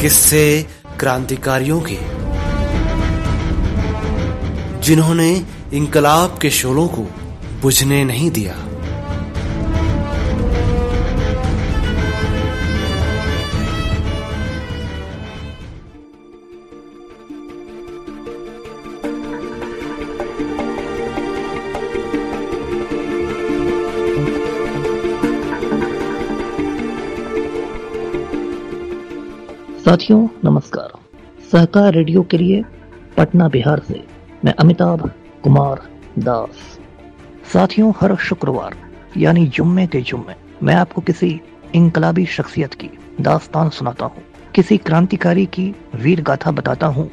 किस्से क्रांतिकारियों के। जिन्होंने इंकलाब के शोलों को बुझने नहीं दिया। साथियों, नमस्कार। सहकार रेडियो के लिए पटना बिहार से मैं अमिताभ कुमार दास। साथियों, हर शुक्रवार, यानी जुम्मे के जुम्मे, मैं आपको किसी इनकलाबी शख्सियत की दास्तान सुनाता हूँ। किसी क्रांतिकारी की वीर गाथा बताता हूँ,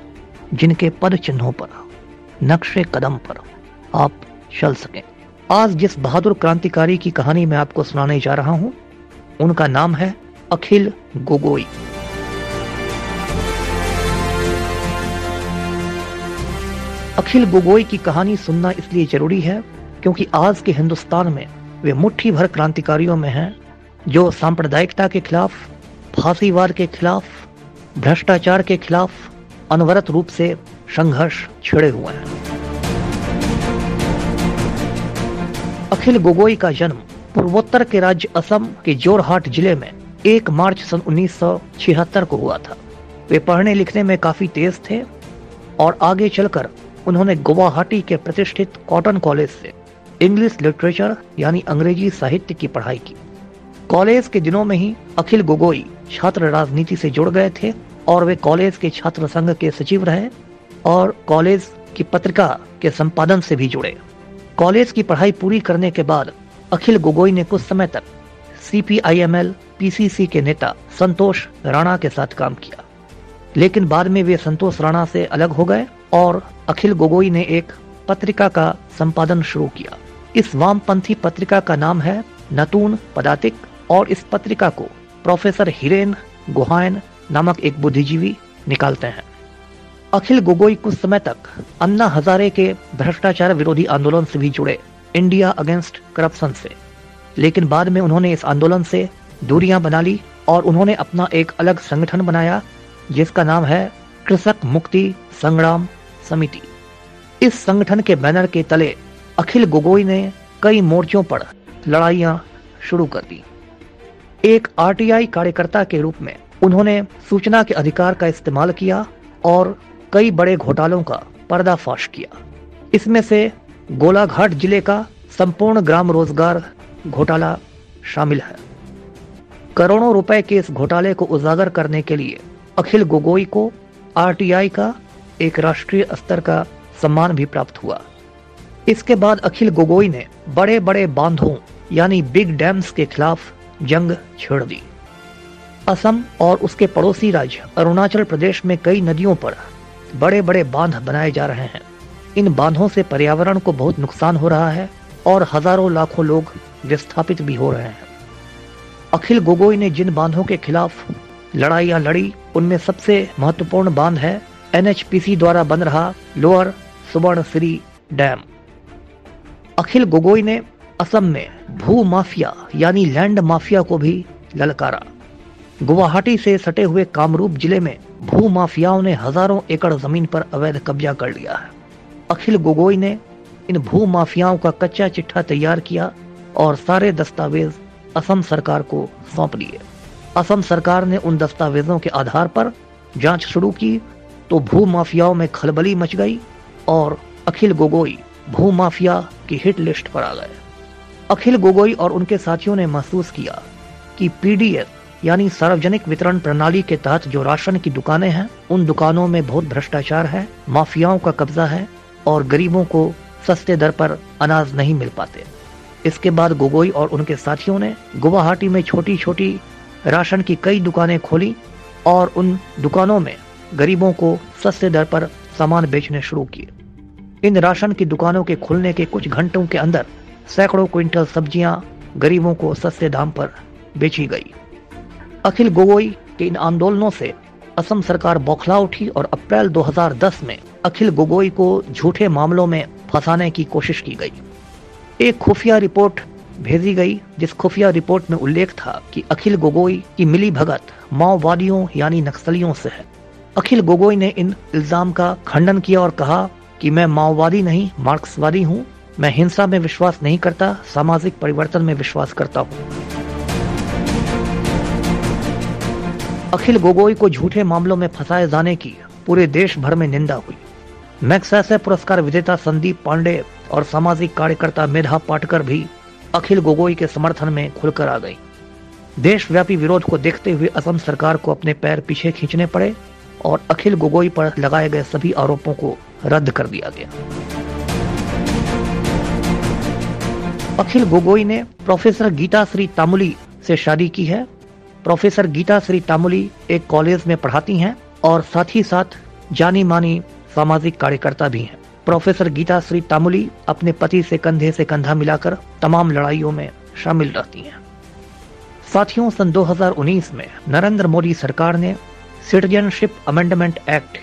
जिनके पद चिन्हों पर, नक्शे कदम पर आप चल सकें। आज जिस बहादुर क्रांतिकारी की कहानी मैं आपको सुनाने जा रहा हूँ, उनका नाम है अखिल गोगोई। अखिल गोगोई की कहानी सुनना इसलिए ज़रूरी है क्योंकि आज के हिंदुस्तान में वे मुट्ठी भर क्रांतिकारियों में हैं, जो सांप्रदायिकता के खिलाफ, फांसीवाद के खिलाफ, भ्रष्टाचार के खिलाफ अनवरत रूप से संघर्ष छिड़े हुए हैं। अखिल गोगोई का जन्म पूर्वोत्तर के राज्य असम के जोरहाट ज़िले में 1 मार्च सन 1976 को हुआ था। वे पढ़ने लिखने में काफ़ी तेज थे और आगे चलकर उन्होंने गुवाहाटी के प्रतिष्ठित कॉटन कॉलेज से इंग्लिश लिटरेचर यानी अंग्रेज़ी साहित्य की पढ़ाई की। कॉलेज के दिनों में ही अखिल गोगोई छात्र राजनीति से जुड़ गए थे और वे कॉलेज के छात्र संघ के सचिव रहे और कॉलेज की पत्रिका के संपादन से भी जुड़े। कॉलेज की पढ़ाई पूरी करने के बाद अखिल गोगोई ने कुछ समय तक सीपीआईएमएल पीसीसी के नेता संतोष राणा के साथ काम किया। लेकिन बाद में वे संतोष राणा से अलग हो गए और अखिल गोगोई ने एक पत्रिका का संपादन शुरू किया। इस वामपंथी पत्रिका का नाम है नतून पदातिक और इस पत्रिका को प्रोफेसर हिरेन गुहायन नामक एक बुद्धिजीवी निकालते हैं। अखिल गोगोई कुछ समय तक अन्ना हजारे के भ्रष्टाचार विरोधी आंदोलन से भी जुड़े इंडिया अगेंस्ट करप्शन से। लेकिन बाद में उन्होंने इस आंदोलन से दूरियाँ बना ली और उन्होंने अपना एक अलग संगठन बनाया, जिसका नाम है कृषक मुक्ति संग्राम समिति। इस संगठन के बैनर के तले अखिल गोगोई ने कई मोर्चों पर लड़ाइयाँ शुरू कर दी। एक आरटीआई कार्यकर्ता के रूप में उन्होंने सूचना के अधिकार का इस्तेमाल किया और कई बड़े घोटालों का पर्दाफाश किया। इसमें से गोलाघाट ज़िले का संपूर्ण ग्राम रोज़गार घोटाला शामिल है। करोड़ों रुपए के इस घोटाले को उजागर करने के लिए अखिल गोगोई को आरटीआई का एक राष्ट्रीय स्तर का सम्मान भी प्राप्त हुआ। इसके बाद अखिल गोगोई ने बड़े बड़े बांधों, यानी बिग डैम्स के खिलाफ जंग छेड़ दी। असम और उसके पड़ोसी राज्य अरुणाचल प्रदेश में कई नदियों पर बड़े बड़े बाँध बनाए जा रहे हैं। इन बांधों से पर्यावरण को बहुत नुकसान हो रहा है और हज़ारों लाखों लोग विस्थापित भी हो रहे हैं। अखिल गोगोई ने जिन बांधों के खिलाफ लड़ाइयाँ लड़ी, उनमें सबसे महत्वपूर्ण बाँध है एनएचपीसी द्वारा बन रहा लोअर सुवर्णश्री डैम। अखिल गोगोई ने असम में भू माफिया, यानी लैंड माफिया को भी ललकारा। गुवाहाटी से सटे हुए कामरूप ज़िले में भू माफियाओं ने हज़ारों एकड़ ज़मीन पर अवैध कब्जा कर लिया है। अखिल गोगोई ने इन भू माफियाओं का कच्चा चिट्ठा तैयार किया और सारे दस्तावेज़ असम सरकार को सौंप दिए। असम सरकार ने उन दस्तावेजों के आधार पर जाँच शुरू की तो भू माफियाओं में खलबली मच गई और अखिल गोगोई भू माफिया की हिट लिस्ट पर आ गए। अखिल गोगोई और उनके साथियों ने महसूस किया कि पीडीएस यानी सार्वजनिक वितरण प्रणाली के तहत जो राशन की दुकानें हैं, उन दुकानों में बहुत भ्रष्टाचार है, माफियाओं का कब्जा है और गरीबों को सस्ते दर पर अनाज नहीं मिल पाते। इसके बाद गोगोई और उनके साथियों ने गुवाहाटी में छोटी छोटी राशन की कई दुकानें खोली और उन दुकानों में गरीबों को सस्ते दर पर सामान बेचने शुरू किए। इन राशन की दुकानों के खुलने के कुछ घंटों के अंदर सैकड़ों क्विंटल सब्ज़ियाँ गरीबों को सस्ते दाम पर बेची गई। अखिल गोगोई के इन आंदोलनों से असम सरकार बौखला उठी और अप्रैल 2010 में अखिल गोगोई को झूठे मामलों में फंसाने की कोशिश की गई। एक खुफिया रिपोर्ट भेजी गई, जिस खुफिया रिपोर्ट में उल्लेख था कि अखिल गोगोई की मिली भगत माओवादियों यानी नक्सलियों से है। अखिल गोगोई ने इन इल्ज़ाम का खंडन किया और कहा कि मैं माओवादी नहीं, मार्क्सवादी हूँ। मैं हिंसा में विश्वास नहीं करता, सामाजिक परिवर्तन में विश्वास करता हूँ। अखिल गोगोई को झूठे मामलों में फंसाए जाने की पूरे देश भर में निंदा हुई। मैक्सैसे पुरस्कार विजेता संदीप पांडे और सामाजिक कार्यकर्ता मेधा पाटकर भी अखिल गोगोई के समर्थन में खुलकर आ गई। देशव्यापी विरोध को देखते हुए असम सरकार को अपने पैर पीछे खींचने पड़े। और अखिल गोगोई पर लगाए गए सभी आरोपों को रद्द कर दिया गया। अखिल गोगोई ने प्रोफेसर गीता श्री तामुली से शादी की है। प्रोफेसर गीता श्री तामुली एक कॉलेज में पढ़ाती हैं और साथ ही साथ जानी मानी सामाजिक कार्यकर्ता भी हैं। प्रोफेसर गीता श्री तामुली अपने पति से कंधे से कंधा मिलाकर तमाम लड़ाइयों में शामिल रहती हैं। साथियों, सन 2019 में नरेंद्र मोदी सरकार ने सिटीजनशिप अमेंडमेंट एक्ट,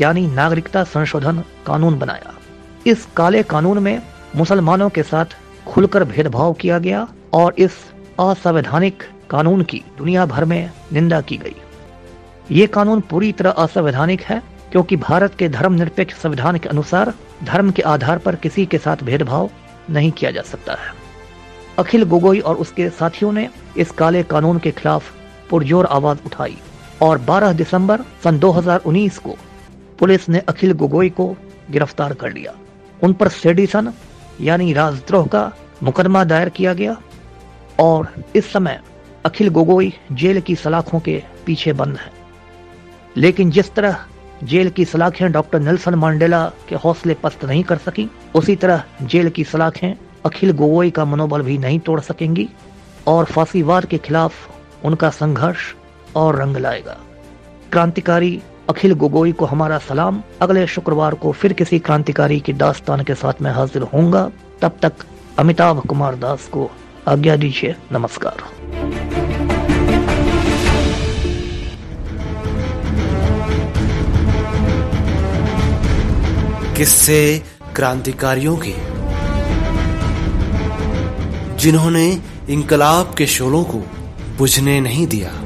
यानी नागरिकता संशोधन कानून बनाया। इस काले कानून में मुसलमानों के साथ खुलकर भेदभाव किया गया और इस असंवैधानिक कानून की दुनिया भर में निंदा की गई। ये कानून पूरी तरह असंवैधानिक है, क्योंकि भारत के धर्मनिरपेक्ष संविधान के अनुसार धर्म के आधार पर किसी के साथ भेदभाव नहीं किया जा सकता है। अखिल गोगोई और उसके साथियों ने इस काले कानून के खिलाफ पुरजोर आवाज़ उठाई। और 12 दिसंबर सन 2019 को पुलिस ने अखिल गोगोई को गिरफ़्तार कर लिया। उन पर सेडिसन यानी राजद्रोह का मुकदमा दायर किया गया और इस समय अखिल गोगोई जेल की सलाखों के पीछे बंद है। लेकिन जिस तरह जेल की सलाखें डॉक्टर नेल्सन मांडेला के हौसले पस्त नहीं कर सकी, उसी तरह जेल की सलाखें अखिल गोगोई का मनोबल भी नहीं तोड़ सकेंगी और फांसीवाद के खिलाफ उनका संघर्ष और रंग लाएगा। क्रांतिकारी अखिल गोगोई को हमारा सलाम। अगले शुक्रवार को फिर किसी क्रांतिकारी की दास्तान के साथ मैं हाजिर होऊँगा। तब तक अमिताभ कुमार दास को आज्ञा दीजिए। नमस्कार। किस्से क्रांतिकारियों के। जिन्होंने इंकलाब के शोलों को बुझने नहीं दिया।